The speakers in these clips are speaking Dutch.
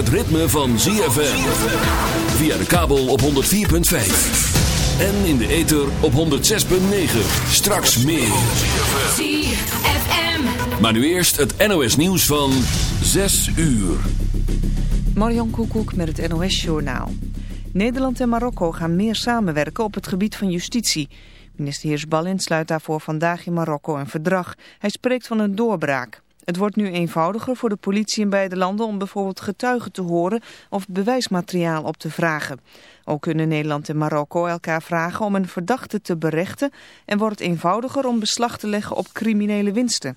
Het ritme van ZFM. Via de kabel op 104.5. En in de ether op 106.9. Straks meer. ZFM. Maar nu eerst het NOS nieuws van 6 uur. Marion Koekoek met het NOS Journaal. Nederland en Marokko gaan meer samenwerken op het gebied van justitie. Minister Heersbalin sluit daarvoor vandaag in Marokko een verdrag. Hij spreekt van een doorbraak. Het wordt nu eenvoudiger voor de politie in beide landen om bijvoorbeeld getuigen te horen of bewijsmateriaal op te vragen. Ook kunnen Nederland en Marokko elkaar vragen om een verdachte te berechten en wordt het eenvoudiger om beslag te leggen op criminele winsten.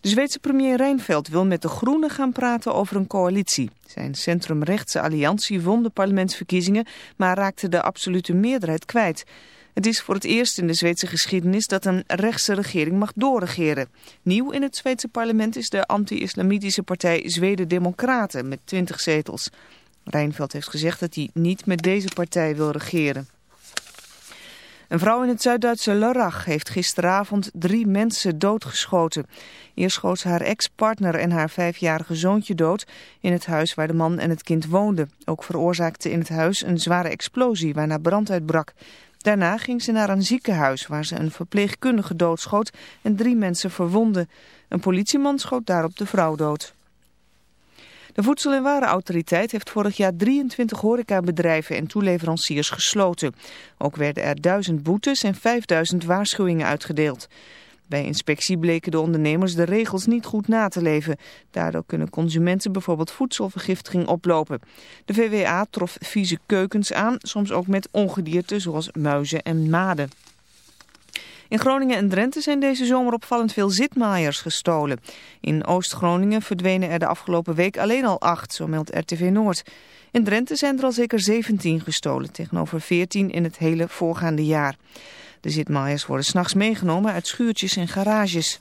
De Zweedse premier Reinfeldt wil met de Groenen gaan praten over een coalitie. Zijn centrumrechtse alliantie won de parlementsverkiezingen, maar raakte de absolute meerderheid kwijt. Het is voor het eerst in de Zweedse geschiedenis dat een rechtse regering mag doorregeren. Nieuw in het Zweedse parlement is de anti-islamitische partij Zweden Democraten met 20 zetels. Reinfeldt heeft gezegd dat hij niet met deze partij wil regeren. Een vrouw in het Zuid-Duitse Lörrach heeft gisteravond drie mensen doodgeschoten. Eerst schoot ze haar ex-partner en haar vijfjarige zoontje dood in het huis waar de man en het kind woonden. Ook veroorzaakte in het huis een zware explosie waarna brand uitbrak. Daarna ging ze naar een ziekenhuis waar ze een verpleegkundige doodschoot en drie mensen verwondde. Een politieman schoot daarop de vrouw dood. De Voedsel- en Warenautoriteit heeft vorig jaar 23 horecabedrijven en toeleveranciers gesloten. Ook werden er 1000 boetes en 5000 waarschuwingen uitgedeeld. Bij inspectie bleken de ondernemers de regels niet goed na te leven. Daardoor kunnen consumenten bijvoorbeeld voedselvergiftiging oplopen. De VWA trof vieze keukens aan, soms ook met ongedierte zoals muizen en maden. In Groningen en Drenthe zijn deze zomer opvallend veel zitmaaiers gestolen. In Oost-Groningen verdwenen er de afgelopen week alleen al acht, zo meldt RTV Noord. In Drenthe zijn er al zeker 17 gestolen, tegenover 14 in het hele voorgaande jaar. De zitmaaiers worden s'nachts meegenomen uit schuurtjes en garages.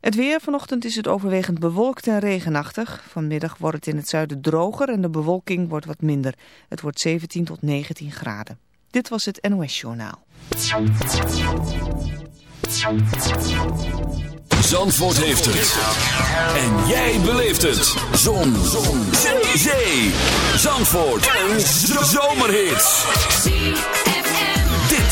Het weer vanochtend is het overwegend bewolkt en regenachtig. Vanmiddag wordt het in het zuiden droger en de bewolking wordt wat minder. Het wordt 17 tot 19 graden. Dit was het NOS Journaal. Zandvoort heeft het. En jij beleeft het. Zon. Zon. Zee. Zandvoort. Een zomerhit.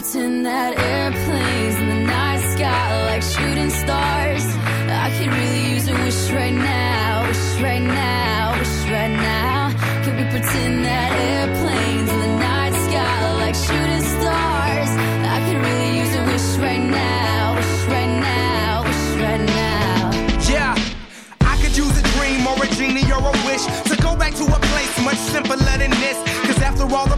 Pretend that airplanes in the night sky are like shooting stars? I could really use a wish right now, wish right now, wish right now. Can we pretend that airplanes in the night sky are like shooting stars? I could really use a wish right now, wish right now, wish right now. Yeah, I could use a dream or a genie or a wish to go back to a place much simpler than this. Cause after all the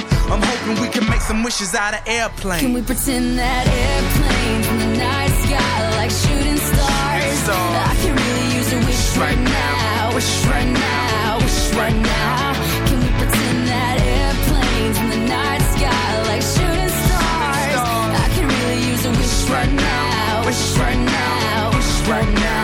I'm hoping we can make some wishes out of airplanes. Can we pretend that airplanes in the night sky like shooting stars? stars. I can really use a wish right now, wish right now, wish right now. Can we pretend that airplanes in the night sky like shooting stars? I can really use a wish right now, wish right now, wish right now.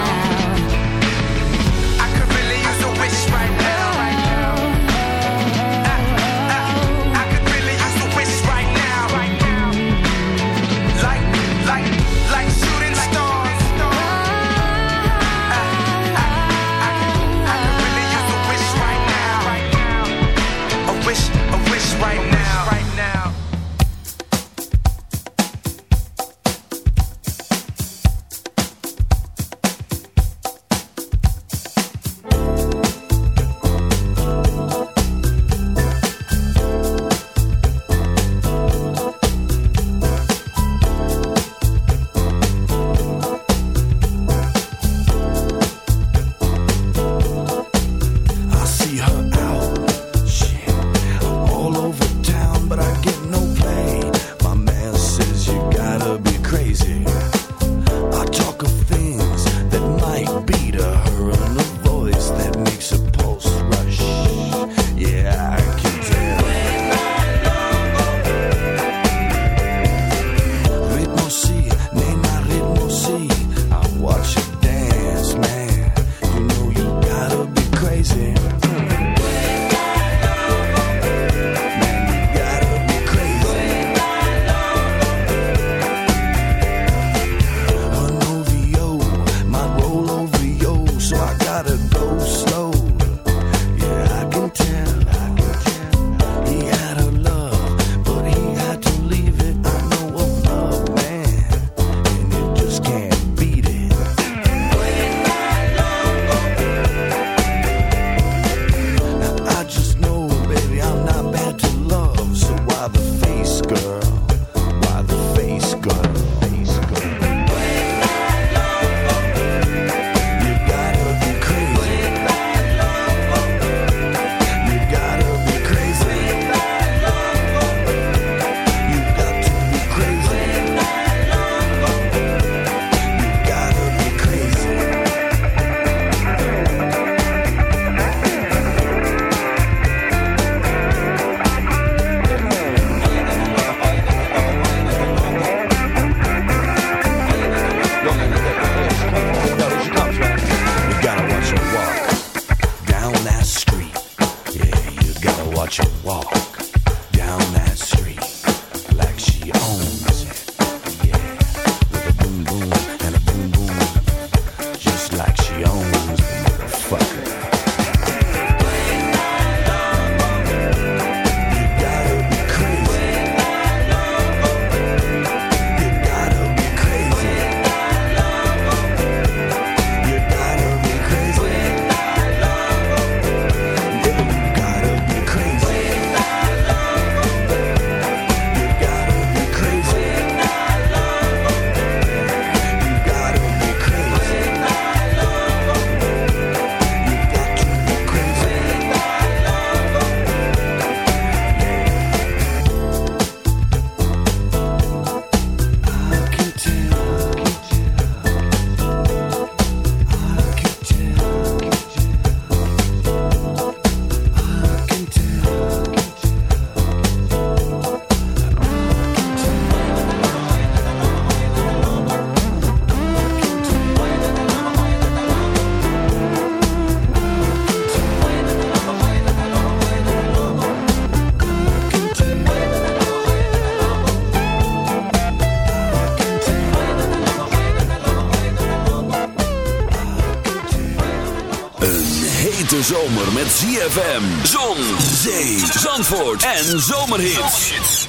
zomer met ZFM. Zon, zee, zandvoort en zomerhits.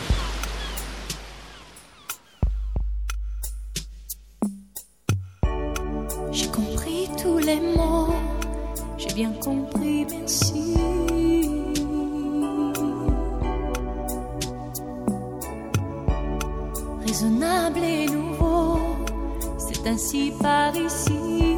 J'ai compris tous les mots. J'ai bien compris, merci. Raisonnable et nouveau, c'est ainsi par ici.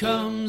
come.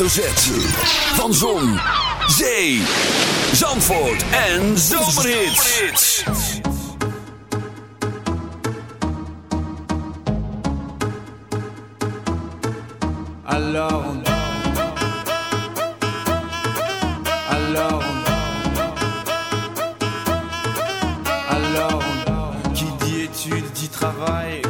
Hoofdletter Z. Van Zon, Zee, Zandvoort en Zomerhits. Alors on Alors on Alors on Qui dit études dit travail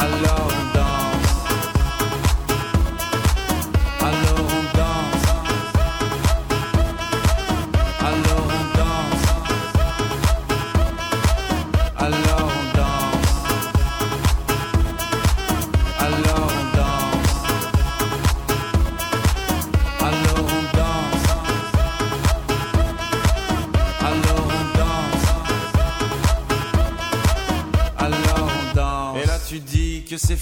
alone.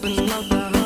open up the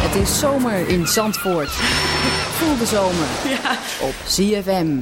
Het is zomer in Zandvoort. Voel de zomer ja. op CFM.